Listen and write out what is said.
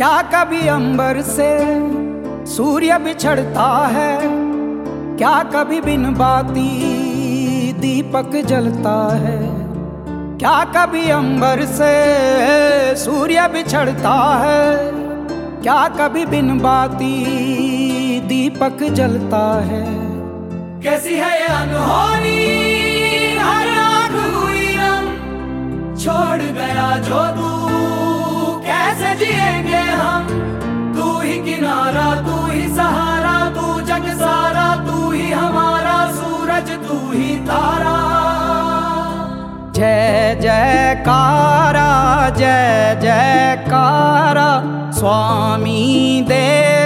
क्या कभी अंबर से सूर्य बिछड़ता है? क्या कभी बिन बाती दीपक जलता है? क्या कभी अंबर से सूर्य बिछड़ता है? क्या कभी बिन बाती दीपक जलता है? कैसी है अनहोनी? हर आँख हुई छोड़ गया जो तू कैसे जिएँगे हम। तू ही किनारा, तू ही सहारा, तू जग सारा, तू ही हमारा सूरज, तू ही तारा। जय, जयकारा जय, जयकारा, स्वामी देना